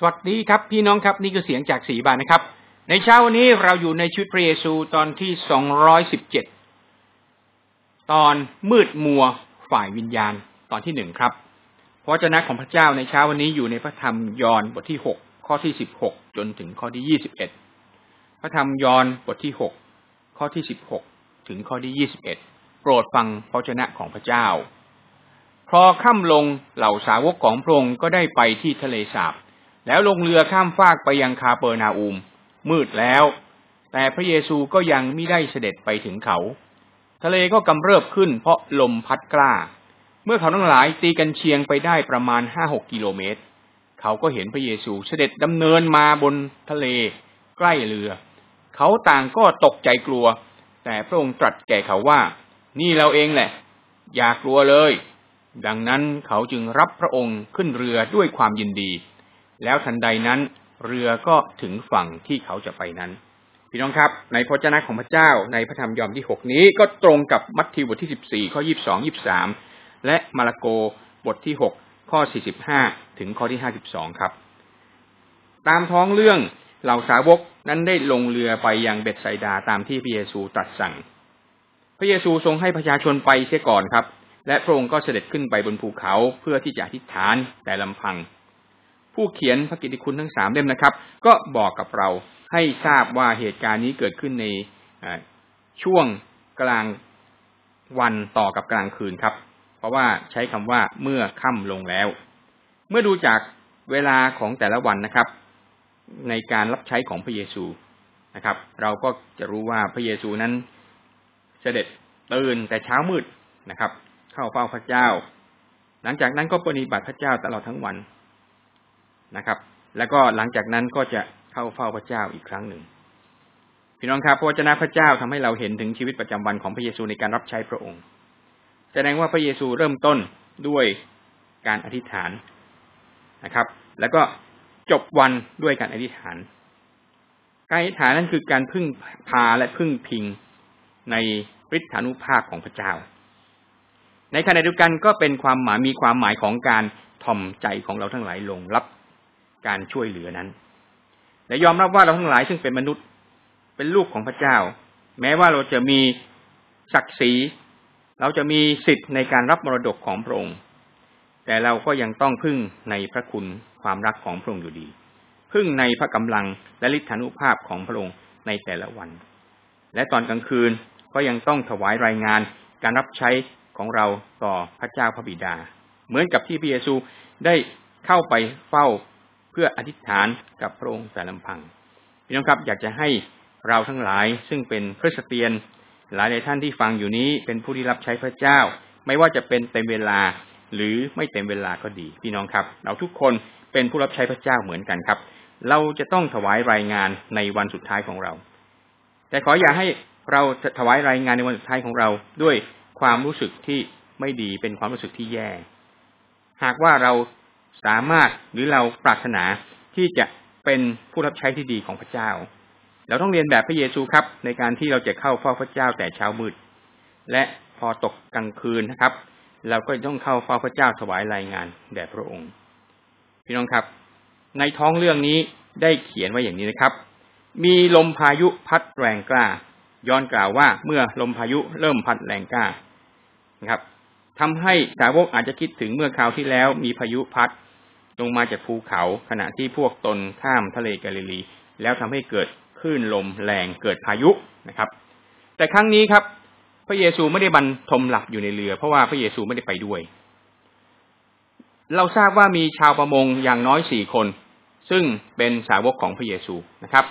สวัสดีครับพี่น้องครับนี่คือเสียงจากสีบานนะครับ ในเช้าวันนี้เราอยู่ในชุดพระเยซูตอนที่สองร้อยสิบเจ็ดตอนมืดมัวฝ่ายวิญญาณตอนที่หนึ่งครับพระเจ้าของพระเจ้าในเช้าวันนี้อยู่ในพระธรรมยอห์นบทที่หกข้อที่สิบหกจนถึงข้อที่ยี่สิบเอ็ดพระธรรมยอห์นบทที่หกข้อที่สิบหกถึงข้อที่ยี่สิบเอ็ดโปรดฟังพระเจ้าของพระเจ้า พอค่ำลงเหล่าสาวกของพระองค์ก็ได้ไปที่ทะเลสาบ แล้วลงเรือข้ามฟากไปยังคาเปอร์นาอูมมืดแล้ว แต่พระเยซูก็ยังไม่ได้เสด็จไปถึงเขา ทะเลก็กำเริบขึ้นเพราะลมพัดกล้า เมื่อเขาทั้งหลายตีกันเชียงไปได้ประมาณห้าหกกิโลเมตร เขาก็เห็นพระเยซูเสด็จดำเนินมาบนทะเล ใกล้เรือ เขาต่างก็ตกใจกลัว แต่พระองค์ตรัสแก่เขาว่า นี่เราเองแหละ อย่ากลัวเลย ดังนั้นเขาจึงรับพระองค์ขึ้นเรือด้วยความยินดี แล้วทันใดนั้นเรือก็ถึงฝั่งที่เขาจะไปนั้น พี่น้องครับ ในพระเจ้าของพระเจ้าในพระธรรมยอห์นที่หกนี้ก็ตรงกับมัทธิวบทที่สิบสี่ข้อยี่บสองยี่บสามและมาระโกบทที่หกข้อสี่สิบห้าถึงข้อที่ห้าสิบสองครับ ตามท้องเรื่องเหล่าสาวกนั้นได้ลงเรือไปยังเบ็ดไซดาตามที่พระเยซูตรัสสั่ง พระเยซูทรงให้ประชาชนไปเสียก่อนครับ และพระองค์ก็เสด็จขึ้นไปบนภูเขาเพื่อที่จะอธิษฐานแต่ลำพัง ผู้เขียนพระกิตติคุณทั้งสามเล่มนะครับ ก็บอกกับเราให้ทราบว่าเหตุการณ์นี้เกิดขึ้นในช่วงกลางวันต่อกับกลางคืนครับ เพราะว่าใช้คำว่าเมื่อค่ำลงแล้ว เมื่อดูจากเวลาของแต่ละวันนะครับ ในการรับใช้ของพระเยซูนะครับ เราก็จะรู้ว่าพระเยซูนั้นเสด็จตื่นแต่เช้ามืดนะครับ เข้าเฝ้าพระเจ้า หลังจากนั้นก็ปฏิบัติพระเจ้าตลอดทั้งวัน นะครับ แล้วก็หลังจากนั้นก็จะเข้าเฝ้าพระเจ้าอีกครั้งหนึ่งพี่น้องครับพระวจนะพระเจ้าทำให้เราเห็นถึงชีวิตประจำวันของพระเยซูในการรับใช้พระองค์ แสดงว่าพระเยซูเริ่มต้นด้วยการอธิษฐานนะครับ แล้วก็จบวันด้วยการอธิษฐาน การอธิษฐานนั้นคือการพึ่งพาและพึ่งพิงในฤทธานุภาพของพระเจ้า ในขณะเดียวกันก็เป็นความหมายมีความหมายของการถ่อมใจของเราทั้งหลายลงรับ การช่วยเหลือนั้น และยอมรับว่าเราทั้งหลายซึ่งเป็นมนุษย์ เป็นลูกของพระเจ้า แม้ว่าเราจะมีศักดิ์ศรี เราจะมีสิทธิ์ในการรับมรดกของพระองค์ แต่เราก็ยังต้องพึ่งในพระคุณความรักของพระองค์อยู่ดี พึ่งในพระกำลังและฤทธานุภาพของพระองค์ในแต่ละวัน และตอนกลางคืนก็ยังต้องถวายรายงานการรับใช้ของเราต่อพระเจ้าพระบิดา เหมือนกับที่พระเยซูได้เข้าไปเฝ้า เพื่ออธิษฐานกับพระองค์แต่ลำพังพี่น้องครับอยากจะให้เราทั้งหลายซึ่งเป็นคริสเตียน หลายในท่านที่ฟังอยู่นี้เป็นผู้ที่รับใช้พระเจ้า ไม่ว่าจะเป็นเต็มเวลาหรือไม่เต็มเวลาก็ดี พี่น้องครับ เราทุกคนเป็นผู้รับใช้พระเจ้าเหมือนกันครับ เราจะต้องถวายรายงานในวันสุดท้ายของเรา แต่ขออย่าให้เราถวายรายงานในวันสุดท้ายของเราด้วยความรู้สึกที่ไม่ดีเป็นความรู้สึกที่แย่ หากว่าเรา สามารถหรือเราปรารถนาที่จะเป็นผู้รับใช้ที่ดีของพระเจ้า เราต้องเรียนแบบพระเยซูครับ ในการที่เราจะเข้าเฝ้าพระเจ้าแต่เช้ามืด และพอตกกลางคืนนะครับ เราก็ต้องเข้าเฝ้าพระเจ้าถวายรายงานแด่พระองค์ พี่น้องครับ ในท้องเรื่องนี้ได้เขียนไว้อย่างนี้นะครับ มีลมพายุพัดแรงกล้า ย้อนกล่าวว่าเมื่อลมพายุเริ่มพัดแรงกล้านะครับทำให้สาวกอาจจะคิดถึงเมื่อคราวที่แล้วมีพายุพัด ลงมาจากภูเขาขณะที่พวกตนข้ามทะเลกาลิลี แล้วทำให้เกิดคลื่นลมแรงเกิดพายุนะครับ แต่ครั้งนี้ครับ พระเยซูไม่ได้บรรทมหลับอยู่ในเรือ เพราะว่าพระเยซูไม่ได้ไปด้วย เราทราบว่ามีชาวประมงอย่างน้อยสี่คน ซึ่งเป็นสาวกของพระเยซูนะครับ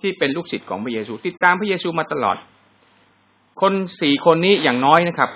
ที่เป็นลูกศิษย์ของพระเยซู ติดตามพระเยซูมาตลอด คนสี่คนนี้อย่างน้อยนะครับ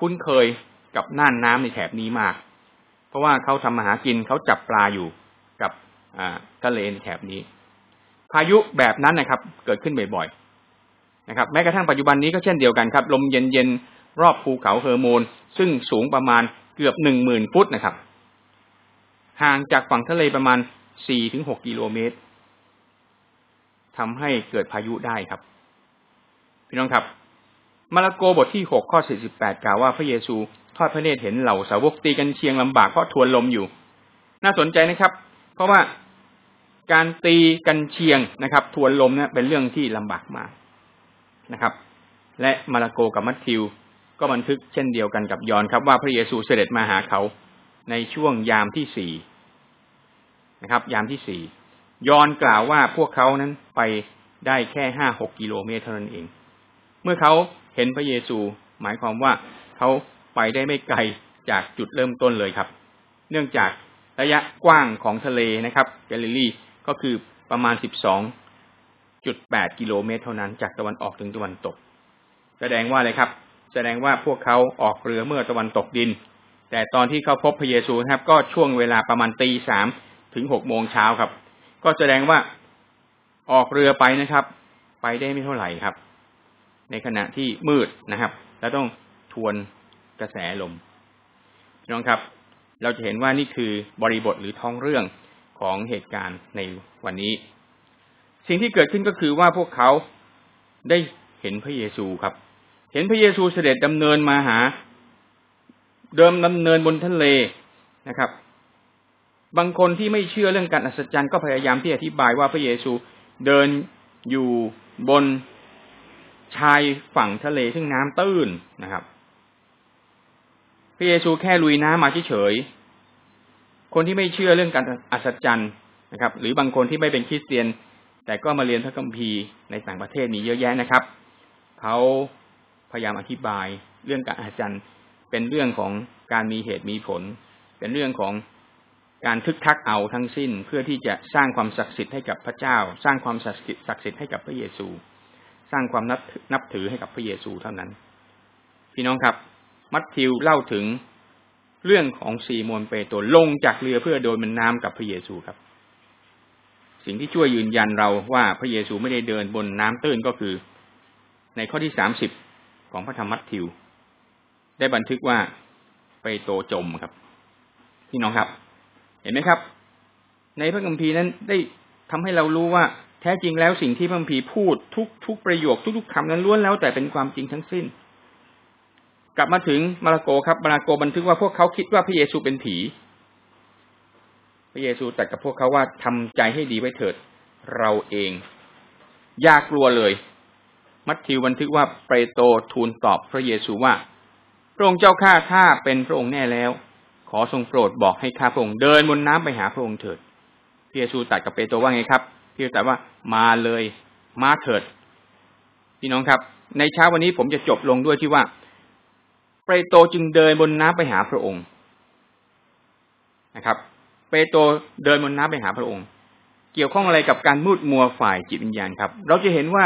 คุ้นเคยกับน่านน้ำในแถบนี้มาก เพราะว่าเขาทำมาหากินเขาจับปลาอยู่กับทะเลในแถบนี้ พายุแบบนั้นนะครับ เกิดขึ้นบ่อยๆนะครับ แม้กระทั่งปัจจุบันนี้ก็เช่นเดียวกันครับ ลมเย็นๆรอบภูเขาเฮอร์โมน ซึ่งสูงประมาณเกือบหนึ่งหมื่นฟุตนะครับ ห่างจากฝั่งทะเลประมาณสี่ถึงหกกิโลเมตรทำให้เกิดพายุได้ครับ พี่น้องครับ มาระโกบทที่หกข้อสี่สิบแปดกล่าวว่าพระเยซูทอดพระเนตรเห็นเหล่าสาวกตีกันเชียงลำบากเพราะทวนลมอยู่ น่าสนใจนะครับ เพราะว่าการตีกันเชียงนะครับ ทวนลมเนี่ยเป็นเรื่องที่ลำบากมากนะครับ และมาระโกกับมัทธิว ก็บันทึกเช่นเดียวกันกับยอนครับ ว่าพระเยซูเสด็จมาหาเขาในช่วงยามที่สี่นะครับ ยามที่สี่ยอนกล่าวว่าพวกเขานั้นไปได้แค่ห้าหกกิโลเมตรเท่านั้นเอง เมื่อเขาเห็นพระเยซู หมายความว่าเขาไปได้ไม่ไกลจากจุดเริ่มต้นเลยครับ เนื่องจากระยะกว้างของทะเลนะครับแกลิลีก็คือประมาณสิบสองจุดแปดกิโลเมตรเท่านั้นจากตะวันออกถึงตะวันตก แสดงว่าอะไรครับ แสดงว่าพวกเขาออกเรือเมื่อตะวันตกดิน แต่ตอนที่เขาพบพระเยซูนะครับ ก็ช่วงเวลาประมาณตีสามถึงหกโมงเช้าครับ ก็แสดงว่าออกเรือไปนะครับ ไปได้ไม่เท่าไหร่ครับ ในขณะที่มืดนะครับ แล้วต้องทวนกระแสลมน้องครับ เราจะเห็นว่านี่คือบริบทหรือท้องเรื่องของเหตุการณ์ในวันนี้ สิ่งที่เกิดขึ้นก็คือว่าพวกเขาได้เห็นพระเยซูครับ เห็นพระเยซูเสด็จดำเนินมาหา เดิมดำเนินบนทะเลนะครับ บางคนที่ไม่เชื่อเรื่องการอัศจรรย์ก็พยายามที่อธิบายว่าพระเยซูเดินอยู่บน ชายฝั่งทะเลซึ่งน้ำตื้นนะครับพระเยซูแค่ลุยน้ำมาเฉยคนที่ไม่เชื่อเรื่องการอัศจรรย์นะครับ หรือบางคนที่ไม่เป็นคริสเตียน แต่ก็มาเรียนพระคัมภีร์ในต่างประเทศมีเยอะแยะนะครับเขาพยายามอธิบายเรื่องการอัศจรรย์เป็นเรื่องของการมีเหตุมีผล เป็นเรื่องของการทึกทักเอาทั้งสิ้นเพื่อที่จะสร้างความศักดิ์สิทธิ์ให้กับพระเจ้า สร้างความศักดิ์สิทธิ์ให้กับพระเยซู สร้างความนับนับถือให้กับพระเยซูเท่านั้น พี่น้องครับ มัทธิวเล่าถึงเรื่องของซีโมนเปโตรลงจากเรือเพื่อโดนมันน้ำกับพระเยซูครับ สิ่งที่ช่วยยืนยันเราว่าพระเยซูไม่ได้เดินบนน้ำตื้นก็คือ ในข้อที่สามสิบของพระธรรมมัทธิว ได้บันทึกว่าเปโตรจมครับ พี่น้องครับ เห็นไหมครับ ในพระคัมภีร์นั้นได้ทำให้เรารู้ว่า แท้จริงแล้วสิ่งที่พระคัมภีพูดทุกทุกประโยคทุกๆคำนั้นล้วนแล้วแต่เป็นความจริงทั้งสิ้น กลับมาถึงมาระโกครับมาระโกบันทึกว่าพวกเขาคิดว่าพระเยซูเป็นผี พระเยซูแต่กับพวกเขาว่าทำใจให้ดีไว้เถิด เราเอง อย่ากลัวเลย มัทธิวบันทึกว่าเปโตรทูลตอบพระเยซูว่าพระองค์เจ้าข้าถ้าเป็นพระองค์แน่แล้ว ขอทรงโปรดบอกให้ข้าพระองค์เดินบนน้ำไปหาพระองค์เถิดพระเยซูตรัสกับเปโตรว่าไงครับ พระเยซูตรัสว่ามาเลยมาเถิดพี่น้องครับ ในเช้าวันนี้ผมจะจบลงด้วยที่ว่าเปโตรจึงเดินบนน้ำไปหาพระองค์นะครับ เปโตรเดินบนน้ำไปหาพระองค์ เกี่ยวข้องอะไรกับการมืดมัวฝ่ายจิตวิญญาณครับ เราจะเห็นว่า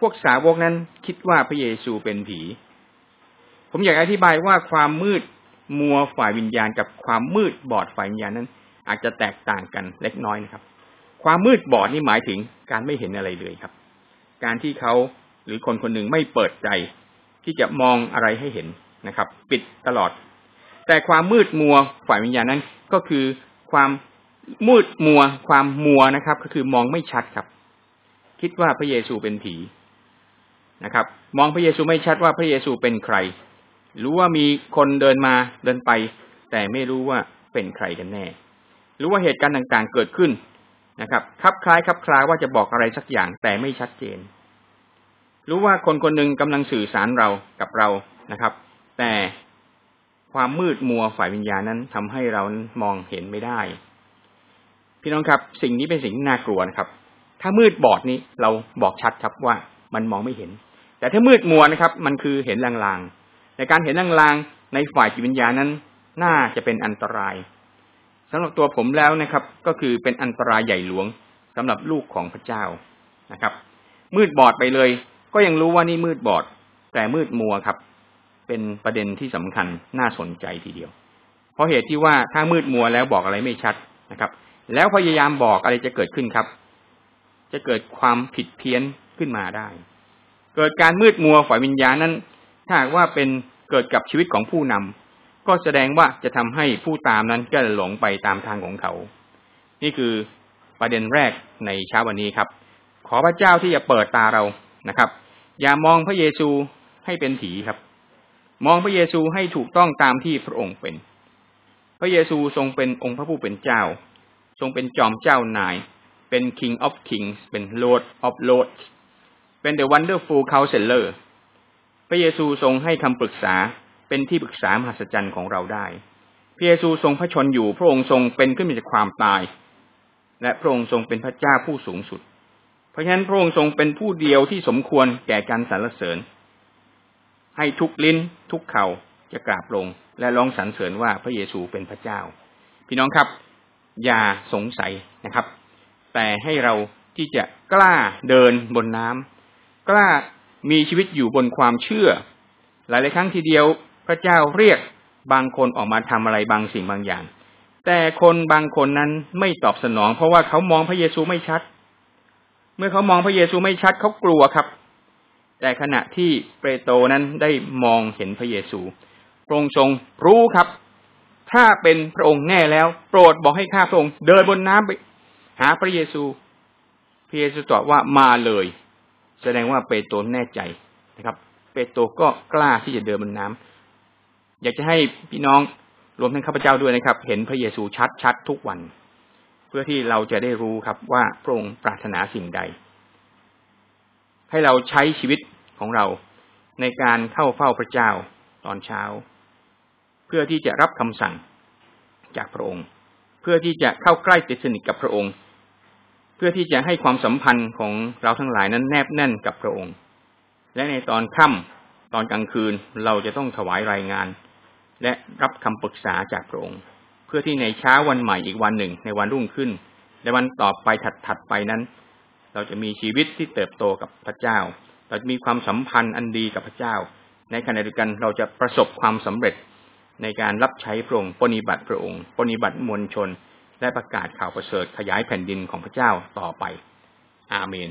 พวกสาวกนั้นคิดว่าพระเยซูเป็นผี ผมอยากอธิบายว่าความมืดมัวฝ่ายวิญญาณกับความมืดบอดฝ่ายวิญญาณนั้น อาจจะแตกต่างกันเล็กน้อยนะครับ ความมืดบอดนี่หมายถึงการไม่เห็นอะไรเลยครับ การที่เขาหรือคนคนหนึ่งไม่เปิดใจ ที่จะมองอะไรให้เห็นนะครับ ปิดตลอด แต่ความมืดมัวฝ่ายวิญญาณนั้นก็คือความมืดมัว ความมัวนะครับ ก็คือมองไม่ชัดครับ คิดว่าพระเยซูเป็นผีนะครับ มองพระเยซูไม่ชัดว่าพระเยซูเป็นใคร รู้ว่ามีคนเดินมาเดินไป แต่ไม่รู้ว่าเป็นใครกันแน่ รู้ว่าเหตุการณ์ต่างๆเกิดขึ้น นะครับคับคล้ายคับคลาว่าจะบอกอะไรสักอย่างแต่ไม่ชัดเจน รู้ว่าคนคนหนึ่งกำลังสื่อสารเรากับเรานะครับ แต่ความมืดมัวฝ่ายวิญญาณนั้นทำให้เรามองเห็นไม่ได้ พี่น้องครับ สิ่งนี้เป็นสิ่งที่น่ากลัวนะครับ ถ้ามืดบอดนี้เราบอกชัดครับว่ามันมองไม่เห็น แต่ถ้ามืดมัวนะครับ มันคือเห็นลางๆในการเห็นลางๆในฝ่ายจิตวิญญาณนั้น น่าจะเป็นอันตราย สำหรับตัวผมแล้วนะครับ ก็คือเป็นอันตรายใหญ่หลวงสำหรับลูกของพระเจ้านะครับ มืดบอดไปเลย ก็ยังรู้ว่านี่มืดบอด แต่มืดมัวครับ เป็นประเด็นที่สำคัญน่าสนใจทีเดียว เพราะเหตุที่ว่าถ้ามืดมัวแล้วบอกอะไรไม่ชัดนะครับ แล้วพยายามบอกอะไรจะเกิดขึ้นครับ จะเกิดความผิดเพี้ยนขึ้นมาได้ เกิดการมืดมัวฝ่ายวิญญาณนั้น ถ้าว่าเป็นเกิดกับชีวิตของผู้นำ ก็แสดงว่าจะทำให้ผู้ตามนั้นก็หลงไปตามทางของเขา นี่คือประเด็นแรกในเช้าวันนี้ครับ ขอพระเจ้าที่จะเปิดตาเรานะครับ อย่ามองพระเยซูให้เป็นผีครับ มองพระเยซูให้ถูกต้องตามที่พระองค์เป็น พระเยซูทรงเป็นองค์พระผู้เป็นเจ้า ทรงเป็นจอมเจ้านาย เป็น King of Kings เป็น Lord of Lords เป็น The Wonderful Counselor พระเยซูทรงให้คำปรึกษา เป็นที่ปรึกษามหัศจรรย์ของเราได้พระเยซูทรงพระชนอยู่ พระองค์ทรงเป็นขึ้นมาจากความตาย และพระองค์ทรงเป็นพระเจ้าผู้สูงสุด เพราะฉะนั้นพระองค์ทรงเป็นผู้เดียวที่สมควรแก่การสรรเสริญ ให้ทุกลิ้นทุกเข่าจะกราบลง และร้องสรรเสริญว่าพระเยซูเป็นพระเจ้า พี่น้องครับ อย่าสงสัยนะครับ แต่ให้เราที่จะกล้าเดินบนน้ำกล้ามีชีวิตอยู่บนความเชื่อ หลายๆครั้งทีเดียว ระเจ้าเรียกบางคนออกมาทำอะไรบางสิ่งบางอย่าง แต่คนบางคนนั้นไม่ตอบสนอง เพราะว่าเขามองพระเยซูไม่ชัด เมื่อเขามองพระเยซูไม่ชัดเขากลัวครับ แต่ขณะที่เปโตรนั้นได้มองเห็นพระเยซูพระองค์ทรงรู้ครับ ถ้าเป็นพระองค์แน่แล้ว โปรดบอกให้ข้าพระองค์เดินบนน้ำไป หาพระเยซูพระเยซูตอบว่ามาเลย แสดงว่าเปโตรแน่ใจนะครับ เปโตรก็กล้าที่จะเดินบนน้ำ อยากจะให้พี่น้องรวมทั้งข้าพเจ้าด้วยนะครับ เห็นพระเยซูชัดชัดทุกวัน เพื่อที่เราจะได้รู้ครับว่าพระองค์ปรารถนาสิ่งใด ให้เราใช้ชีวิตของเราในการเข้าเฝ้าพระเจ้าตอนเช้า เพื่อที่จะรับคำสั่งจากพระองค์ เพื่อที่จะเข้าใกล้ติดสนิทกับพระองค์ เพื่อที่จะให้ความสัมพันธ์ของเราทั้งหลายนั้นแนบแน่นกับพระองค์ และในตอนค่ำตอนกลางคืนเราจะต้องถวายรายงาน และรับคำปรึกษาจากพระองค์ เพื่อที่ในเช้าวันใหม่อีกวันหนึ่งในวันรุ่งขึ้นในวันต่อไปถัดๆไปนั้น เราจะมีชีวิตที่เติบโตกับพระเจ้า เราจะมีความสัมพันธ์อันดีกับพระเจ้า ในขณะเดียวกันเราจะประสบความสำเร็จในการรับใช้พระองค์ปฏิบัติพระองค์ปฏิบัติมวลชน และประกาศข่าวประเสริฐขยายแผ่นดินของพระเจ้าต่อไป อาเมน